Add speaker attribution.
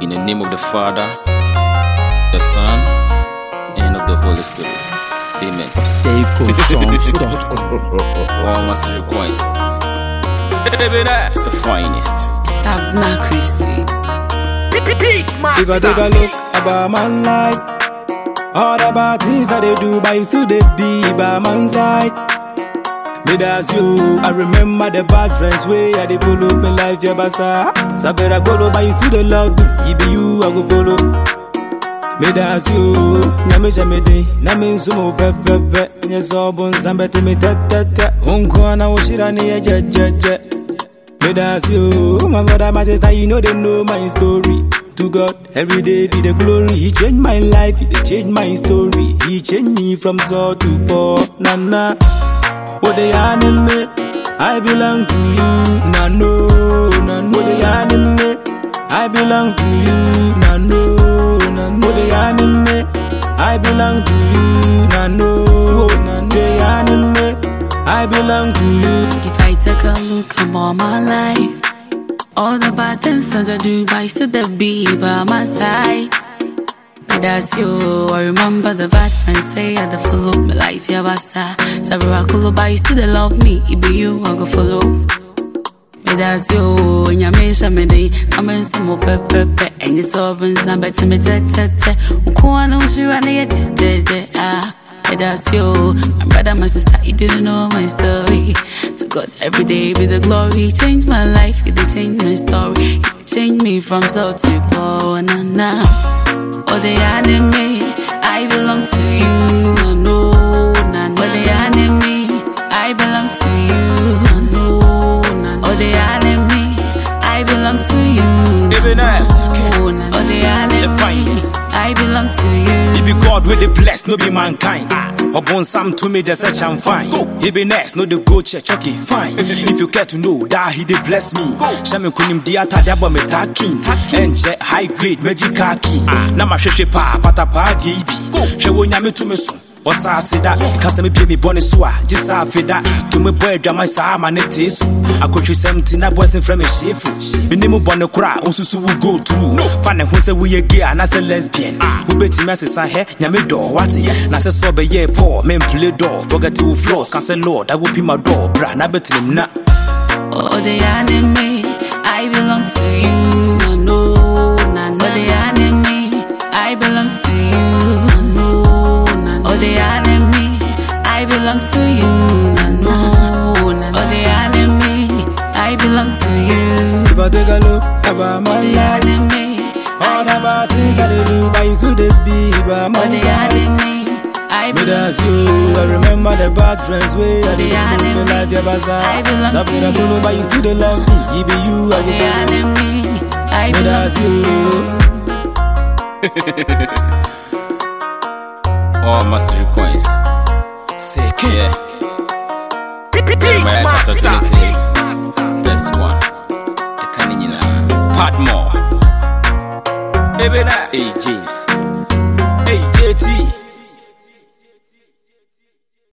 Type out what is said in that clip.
Speaker 1: In the name of the Father, the Son, and of the Holy Spirit. Amen. All must request the finest.
Speaker 2: Sabna Christie.
Speaker 3: If I take a look about my life, all the bad things that they do, but you still they be by my side. Me that's you. I remember the bad friends way I they follow me life, yeah, basa. Sabera go but you still they love me. It be you I go follow. Me that's you. Nyame jame de, na me nsumo pe pe pe. Nye so bon sambete me te te te. Unko na ushira ni ye je je je. Me that's you, my brother, my sister, you know they know my story. To God, every day be the glory. He changed my life, he dey change my story. He changed me from soul to poor. Nah, what they me? I belong to you. Nah no, nah no. What they me? I belong to you. Nah no, nah no. What they me? I belong to you. Nah no, nah. They me? I belong to you.
Speaker 2: If I take a look about my life, all the bad things that I do, I still be by my side. That's you. I remember the bad friends say I the follow my life, yeah, basa. Sabra kulo, but you still love me. It be you, I go follow. That's you. Nyame shamede, I'm in some more pepe, and it's over in some better me te te te. Ukwana ushira ne te te te ah. That's you. My brother, my sister, you didn't know my story. To God, every day be the glory. Change my life, it change my story. Change me from soul to poor, na na. Oh, the enemy, I belong to you. I belong to you.
Speaker 3: It be God with the blessed, no be mankind. Upon some to me, the search I'm fine. He be next, no the go check, okay, fine. if you care to know that he did bless me. Shaman kunim diata dabo me takin. And check high grade magic kaki. Nama sheshe pa, pata pa DB. She won yame to me soon. Wasa seda, kasa me pie me bone so a, gisa afeda. To me boy drama sa ma ne te so. Akotwe 17 na boys in frame shefu. Me ni mu bone kra, onsusu will go through. No, fa ne ho se we ye gay and as a lesbian. Who beti me asesa he, nyame do what? Na se so be ye poor, men play door, forget to flaws, can say lord, I will be my door, bra na beti him na.
Speaker 2: Oh, the enemy, I the enemy, I belong to you. No, no, na, na. Oh, the enemy, I belong to you.
Speaker 3: If I take a look about my
Speaker 2: Oh, the
Speaker 3: life,
Speaker 2: enemy,
Speaker 3: all the
Speaker 2: I
Speaker 3: things I do, but you still dey be my
Speaker 2: oh, the enemy, I belong to
Speaker 3: you. I remember the bad friends way oh, I
Speaker 2: The
Speaker 3: did me like your bazaar.
Speaker 2: I belong to you.
Speaker 3: Kuno, but you still love me. It be you, I
Speaker 2: Oh, the enemy, I belong to
Speaker 3: you.
Speaker 1: All must request.
Speaker 3: Say,
Speaker 1: Yeah. Jeremiah chapter 23, verse 1. Ɛka ne nyinaa. Uh, Padmore.
Speaker 3: Baby, that.
Speaker 1: Hey, James.
Speaker 3: Hey, JT.